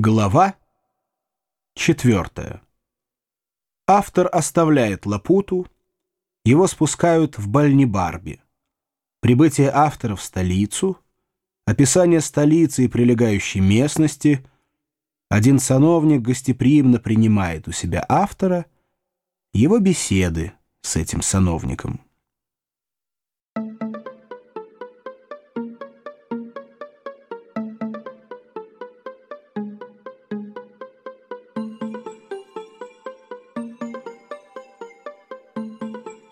Глава четвертая. Автор оставляет Лапуту, его спускают в Бальнибарби. Прибытие автора в столицу, описание столицы и прилегающей местности, один сановник гостеприимно принимает у себя автора, его беседы с этим сановником.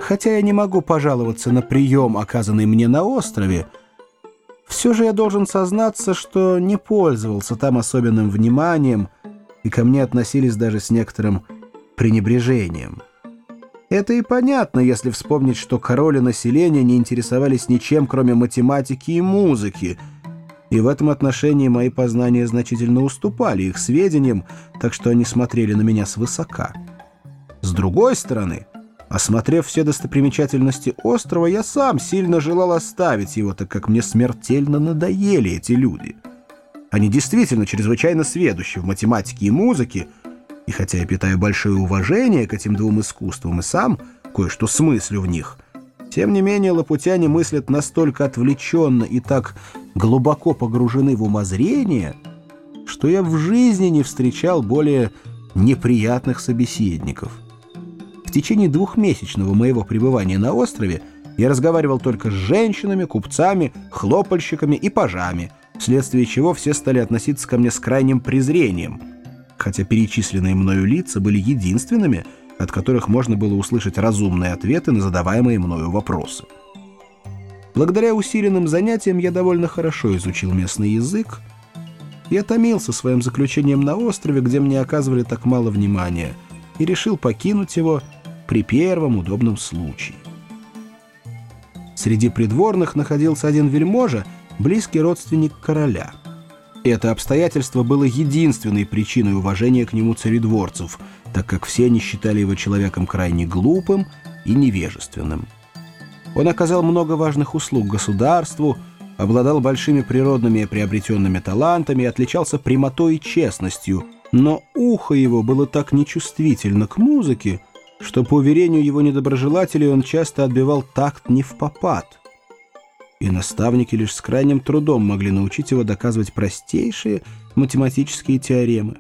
Хотя я не могу пожаловаться на прием, оказанный мне на острове, все же я должен сознаться, что не пользовался там особенным вниманием, и ко мне относились даже с некоторым пренебрежением. Это и понятно, если вспомнить, что король и население не интересовались ничем, кроме математики и музыки, и в этом отношении мои познания значительно уступали их сведениям, так что они смотрели на меня свысока. С другой стороны... Осмотрев все достопримечательности острова, я сам сильно желал оставить его, так как мне смертельно надоели эти люди. Они действительно чрезвычайно сведущи в математике и музыке, и хотя я питаю большое уважение к этим двум искусствам и сам кое-что смыслю в них, тем не менее лапутяне мыслят настолько отвлеченно и так глубоко погружены в умозрение, что я в жизни не встречал более неприятных собеседников» течение двухмесячного моего пребывания на острове я разговаривал только с женщинами, купцами, хлопальщиками и пажами, вследствие чего все стали относиться ко мне с крайним презрением, хотя перечисленные мною лица были единственными, от которых можно было услышать разумные ответы на задаваемые мною вопросы. Благодаря усиленным занятиям я довольно хорошо изучил местный язык. Я томился своим заключением на острове, где мне оказывали так мало внимания, и решил покинуть его – при первом удобном случае. Среди придворных находился один вельможа, близкий родственник короля. Это обстоятельство было единственной причиной уважения к нему царедворцев, так как все они считали его человеком крайне глупым и невежественным. Он оказал много важных услуг государству, обладал большими природными и приобретенными талантами отличался прямотой и честностью, но ухо его было так нечувствительно к музыке, что, по уверению его недоброжелателей, он часто отбивал такт не в попад. И наставники лишь с крайним трудом могли научить его доказывать простейшие математические теоремы.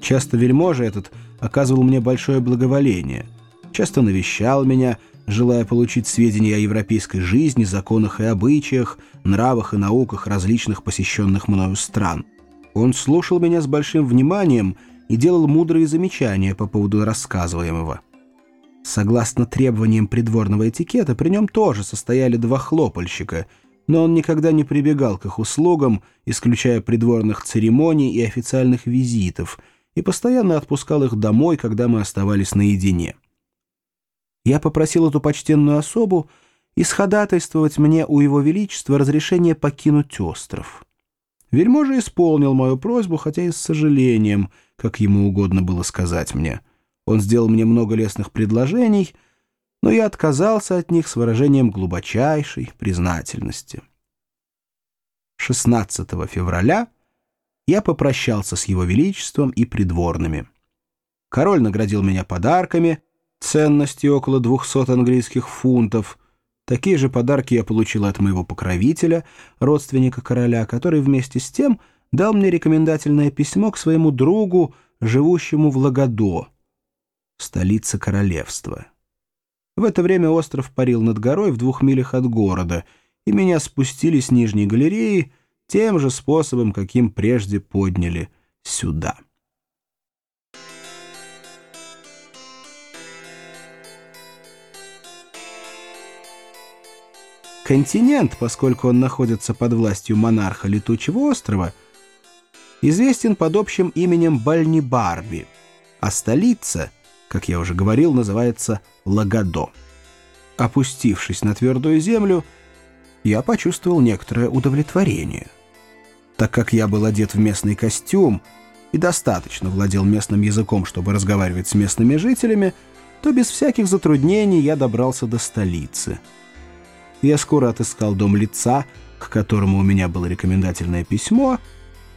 Часто вельможа этот оказывал мне большое благоволение, часто навещал меня, желая получить сведения о европейской жизни, законах и обычаях, нравах и науках различных посещенных мною стран. Он слушал меня с большим вниманием — и делал мудрые замечания по поводу рассказываемого. Согласно требованиям придворного этикета, при нем тоже состояли два хлопальщика, но он никогда не прибегал к их услугам, исключая придворных церемоний и официальных визитов, и постоянно отпускал их домой, когда мы оставались наедине. Я попросил эту почтенную особу исходатайствовать мне у Его Величества разрешение покинуть остров. Вельможа исполнил мою просьбу, хотя и с сожалением — как ему угодно было сказать мне. Он сделал мне много лестных предложений, но я отказался от них с выражением глубочайшей признательности. 16 февраля я попрощался с его величеством и придворными. Король наградил меня подарками, ценностью около 200 английских фунтов. Такие же подарки я получил от моего покровителя, родственника короля, который вместе с тем — дал мне рекомендательное письмо к своему другу, живущему в Лагодо, столице королевства. В это время остров парил над горой в двух милях от города, и меня спустили с нижней галереи тем же способом, каким прежде подняли сюда. Континент, поскольку он находится под властью монарха Летучего острова — известен под общим именем Бальнибарби, а столица, как я уже говорил, называется Лагадо. Опустившись на твердую землю, я почувствовал некоторое удовлетворение. Так как я был одет в местный костюм и достаточно владел местным языком, чтобы разговаривать с местными жителями, то без всяких затруднений я добрался до столицы. Я скоро отыскал дом лица, к которому у меня было рекомендательное письмо —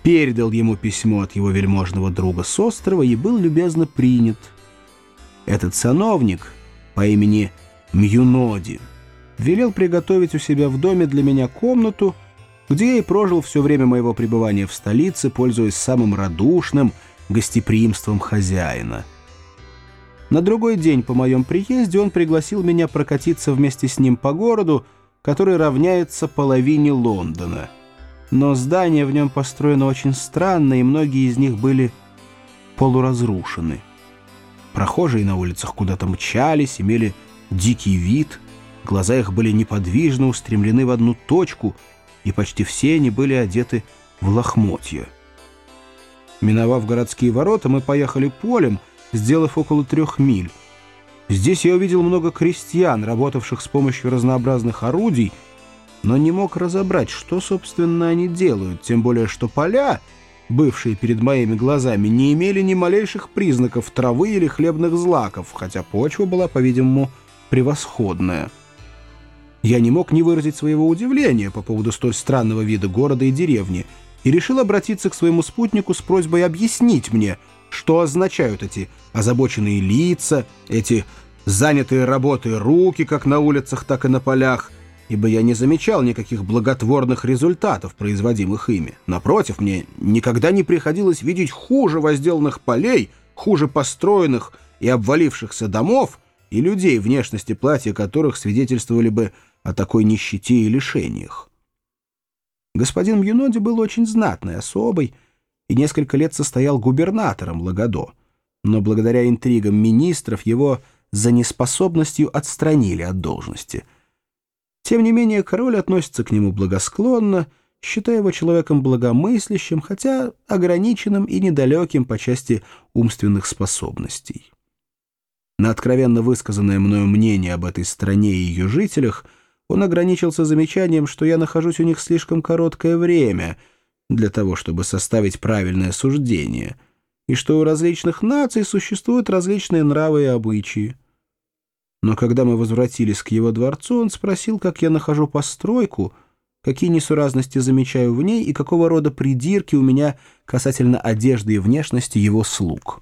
передал ему письмо от его вельможного друга с острова и был любезно принят. Этот сановник по имени Мьюноди велел приготовить у себя в доме для меня комнату, где я и прожил все время моего пребывания в столице, пользуясь самым радушным гостеприимством хозяина. На другой день по моем приезде он пригласил меня прокатиться вместе с ним по городу, который равняется половине Лондона. Но здания в нем построены очень странно, и многие из них были полуразрушены. Прохожие на улицах куда-то мчались, имели дикий вид, глаза их были неподвижно устремлены в одну точку, и почти все они были одеты в лохмотья. Миновав городские ворота, мы поехали полем, сделав около трех миль. Здесь я увидел много крестьян, работавших с помощью разнообразных орудий, но не мог разобрать, что, собственно, они делают, тем более что поля, бывшие перед моими глазами, не имели ни малейших признаков травы или хлебных злаков, хотя почва была, по-видимому, превосходная. Я не мог не выразить своего удивления по поводу столь странного вида города и деревни и решил обратиться к своему спутнику с просьбой объяснить мне — что означают эти озабоченные лица, эти занятые работой руки, как на улицах, так и на полях, ибо я не замечал никаких благотворных результатов, производимых ими. Напротив, мне никогда не приходилось видеть хуже возделанных полей, хуже построенных и обвалившихся домов и людей, внешности платья которых свидетельствовали бы о такой нищете и лишениях. Господин Мьюноди был очень знатной особой, и несколько лет состоял губернатором Лагодо, но благодаря интригам министров его за неспособностью отстранили от должности. Тем не менее, король относится к нему благосклонно, считая его человеком благомыслящим, хотя ограниченным и недалеким по части умственных способностей. На откровенно высказанное мною мнение об этой стране и ее жителях он ограничился замечанием, что я нахожусь у них слишком короткое время — для того, чтобы составить правильное суждение, и что у различных наций существуют различные нравы и обычаи. Но когда мы возвратились к его дворцу, он спросил, как я нахожу постройку, какие несуразности замечаю в ней и какого рода придирки у меня касательно одежды и внешности его слуг.